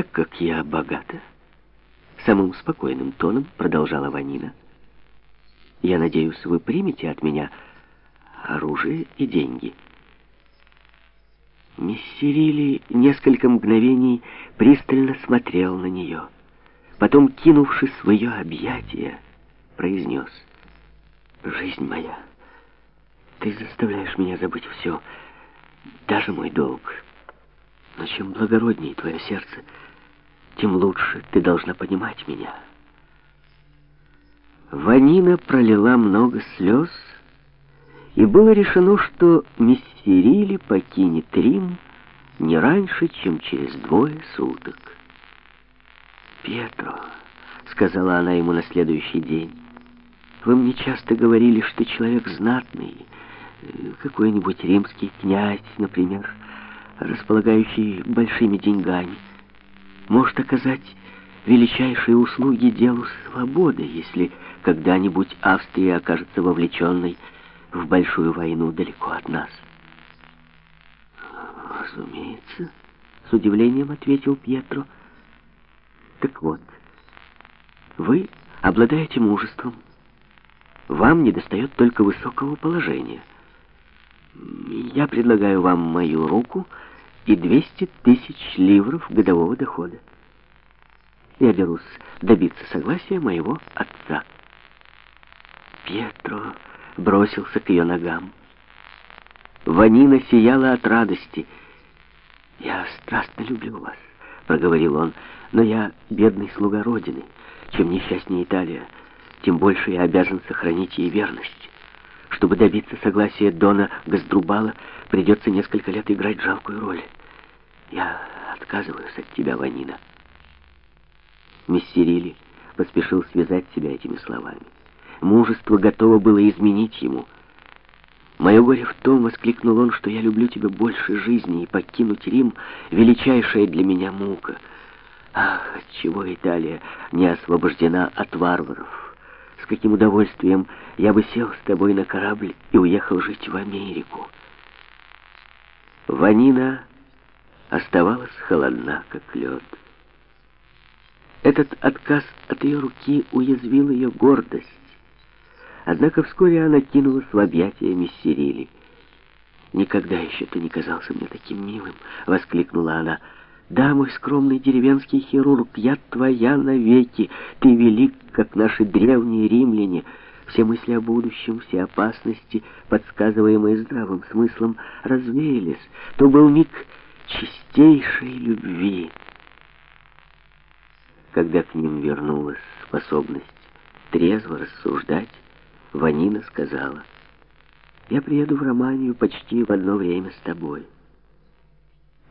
Так как я богата, самым спокойным тоном продолжала Ванина, я надеюсь, вы примете от меня оружие и деньги. Миссерили несколько мгновений пристально смотрел на нее. Потом, кинувшись в ее объятия, произнес «Жизнь моя, ты заставляешь меня забыть все, даже мой долг. Но чем благороднее твое сердце, тем лучше ты должна понимать меня». Ванина пролила много слез, и было решено, что Миссерили покинет Рим не раньше, чем через двое суток. «Петро», — сказала она ему на следующий день, — «вы мне часто говорили, что человек знатный, какой-нибудь римский князь, например, располагающий большими деньгами, может оказать величайшие услуги делу свободы, если когда-нибудь Австрия окажется вовлеченной в большую войну далеко от нас. Разумеется, с удивлением ответил Пьетро. Так вот, вы обладаете мужеством. Вам недостает только высокого положения. Я предлагаю вам мою руку и 200 тысяч ливров годового дохода. Я берусь добиться согласия моего отца. Пьетро бросился к ее ногам. Ванина сияла от радости. «Я страстно люблю вас», — проговорил он, — «но я бедный слуга Родины. Чем несчастнее Италия, тем больше я обязан сохранить ей верность. Чтобы добиться согласия Дона Газдрубала, придется несколько лет играть жалкую роль. Я отказываюсь от тебя, Ванина». Миссерили поспешил связать себя этими словами. Мужество готово было изменить ему. «Мое горе в том, — воскликнул он, — что я люблю тебя больше жизни, и покинуть Рим — величайшая для меня мука. Ах, отчего Италия не освобождена от варваров? С каким удовольствием я бы сел с тобой на корабль и уехал жить в Америку!» Ванина оставалась холодна, как лед. Этот отказ от ее руки уязвил ее гордость. Однако вскоре она кинулась в объятия Мессерили. «Никогда еще ты не казался мне таким милым!» — воскликнула она. «Да, мой скромный деревенский хирург, я твоя навеки, ты велик, как наши древние римляне». Все мысли о будущем, все опасности, подсказываемые здравым смыслом, развеялись. То был миг чистейшей любви. Когда к ним вернулась способность трезво рассуждать, Ванина сказала, «Я приеду в Романию почти в одно время с тобой.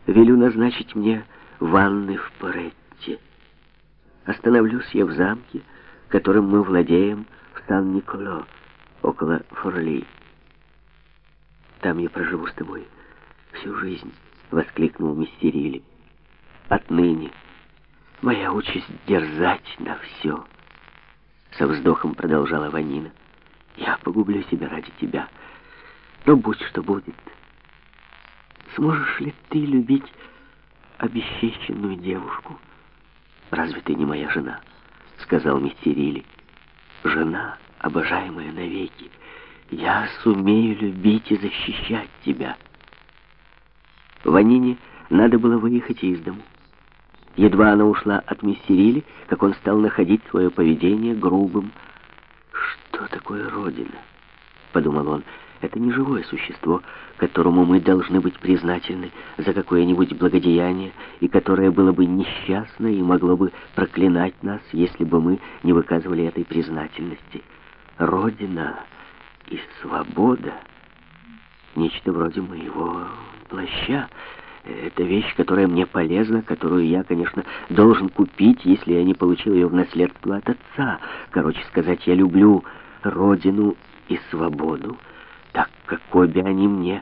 Велю назначить мне ванны в Паретте. Остановлюсь я в замке, которым мы владеем в Сан-Николо, около Форли. Там я проживу с тобой всю жизнь», — воскликнул Мистерили. «Отныне моя участь дерзать на все». Со вздохом продолжала Ванина. Я погублю себя ради тебя. Но будь что будет. Сможешь ли ты любить обесчещенную девушку? Разве ты не моя жена? Сказал Мистерили. Жена, обожаемая навеки. Я сумею любить и защищать тебя. Ванине надо было выехать из дому. Едва она ушла от Мистерили, как он стал находить свое поведение грубым, что такое Родина? Подумал он. Это не живое существо, которому мы должны быть признательны за какое-нибудь благодеяние, и которое было бы несчастно и могло бы проклинать нас, если бы мы не выказывали этой признательности. Родина и свобода — нечто вроде моего плаща. Это вещь, которая мне полезна, которую я, конечно, должен купить, если я не получил ее в наследство от отца. Короче сказать, я люблю родину и свободу, как обе они мне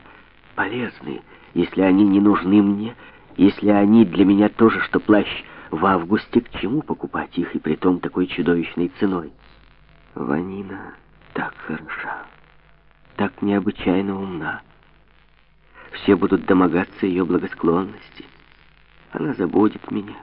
полезны, если они не нужны мне, если они для меня тоже, что плащ в августе, к чему покупать их, и притом такой чудовищной ценой? Ванина так хороша, так необычайно умна. Все будут домогаться ее благосклонности. Она забудет меня.